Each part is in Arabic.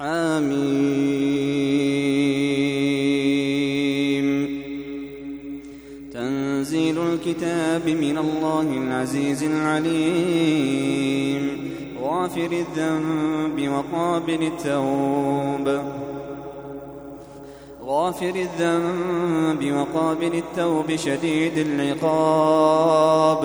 حميم تنزيل الكتاب من الله العزيز العليم. غافر الذنب وقابل التوب. غافر الذنب وقابل التوب شديد العقاب.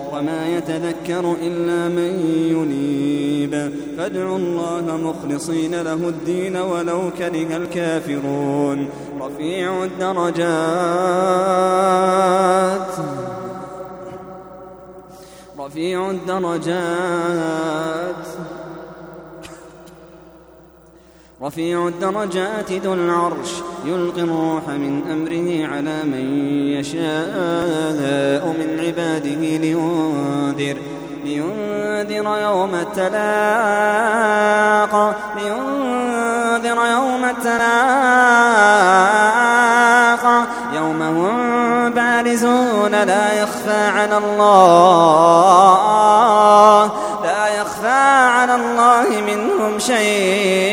وما يتذكر إلا من ينيب. فادعوا الله مخلصين له الدين ولو كره الكافرون. رفيع الدرجات. رفيع الدرجات. رفيع الدرجات ذو العرش. يلقي الروح من أمره على من يشاء من عباده لينذر لينذر يوم التلاق لينذر يوم التلاق. يوم هم بارزون لا يخفى على الله لا يخفى على الله منهم شيء.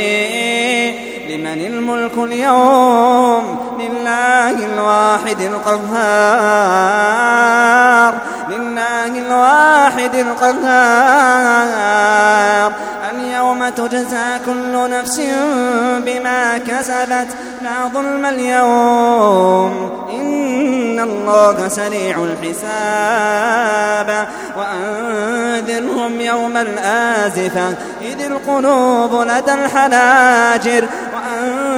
اليوم لله الواحد القهار لله الواحد القهار. اليوم تجزى كل نفس بما كسبت لا ظلم اليوم. إن الله سريع الحساب. وأنذرهم يوم الآزفة إذ القلوب لدى الحناجر. وأنذرهم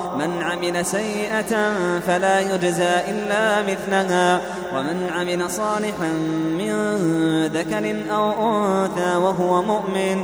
من عمل سيئة فلا يجزى إلا مثلها. ومن عمل صالحا من ذكر أو أنثى وهو مؤمن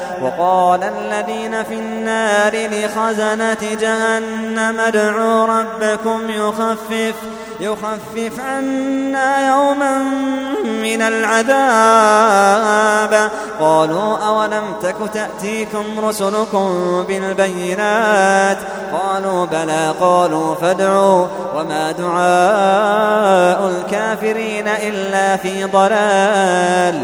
وقال الذين في النار لخزنة جهنم ادعوا ربكم يخفف يخفف عنا يوما من العذاب. قالوا أولم تك تأتيكم رسلكم بالبينات؟ قالوا بلى. قالوا فادعوا. وما دعاء الكافرين إلا في ضلال.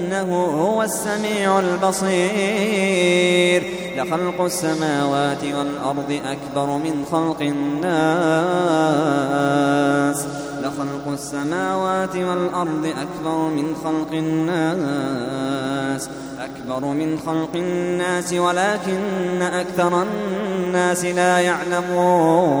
إنه هو السميع البصير. لخلق السماوات والأرض أكبر من خلق الناس. لخلق السماوات والأرض أكبر من خلق الناس. أكبر من خلق الناس ولكن أكثر الناس لا يعلمون.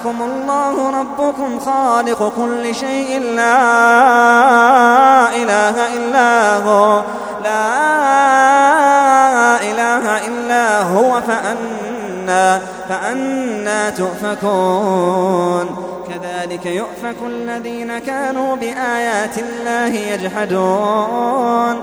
ذلكم الله ربكم خالق كل شيء لا إله إلا هو. لا إله إلا هو فأنا فأنا تؤفكون. كذلك يؤفك الذين كانوا بآيات الله يجحدون.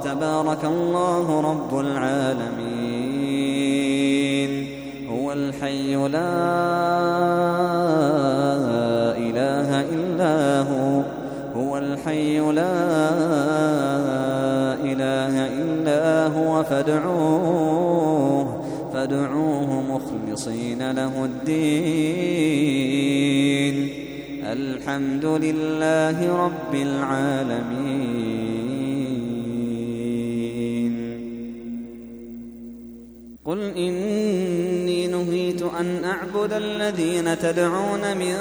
فتبارك الله رب العالمين. هو الحي لا إله إلا هو. هو الحي لا إله إلا هو. فادعوه فادعوه مخلصين له الدين. الحمد لله رب العالمين. قل إني نهيت أن أعبد الذين تدعون من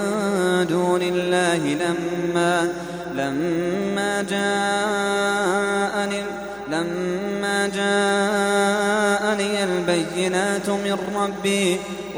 دون الله لما لما جاءني لما جاءني البينات من ربي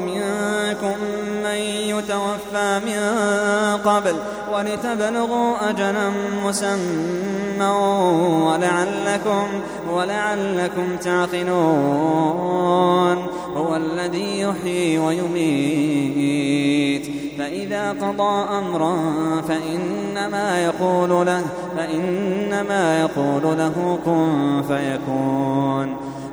ومنكم من يتوفى من قبل ولتبلغوا أجلا مسمى ولعلكم ولعلكم تعقلون. هو الذي يحيي ويميت. فإذا قضى أمرا فإنما يقول له فإنما يقول له كن فيكون.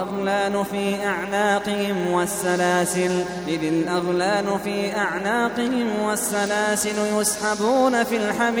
الأغلال في أعناقهم والسلاسل إذ الأغلال في أعناقهم والسلاسل يسحبون في الحميم.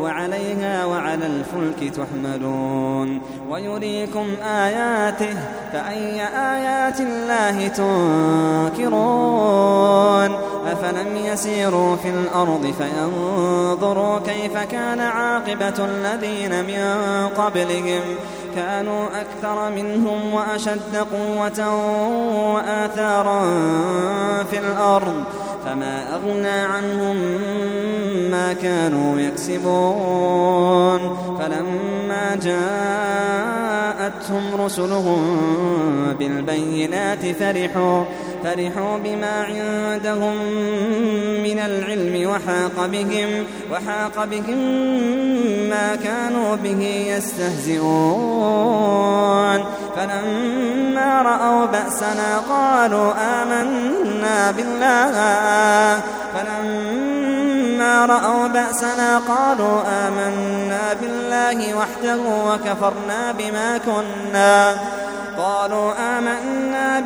وعليها وعلى الفلك تحملون. ويريكم آياته فأي آيات الله تنكرون؟ أفلم يسيروا في الأرض فينظروا كيف كان عاقبة الذين من قبلهم؟ كانوا أكثر منهم وأشد قوة وآثارا في الأرض. فما أغنى عنهم ما كانوا يكسبون. فلما جاءتهم رسلهم بالبينات فرحوا. فرحوا بما عندهم من العلم وحاق بهم وحاق بهم ما كانوا به يستهزئون. فلما رأوا بأسنا قالوا آمنا بالله. فلما رأوا بأسنا قالوا آمنا بالله وحده وكفرنا بما كنا. قالوا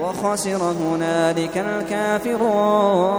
وخسر هنالك الكافرون.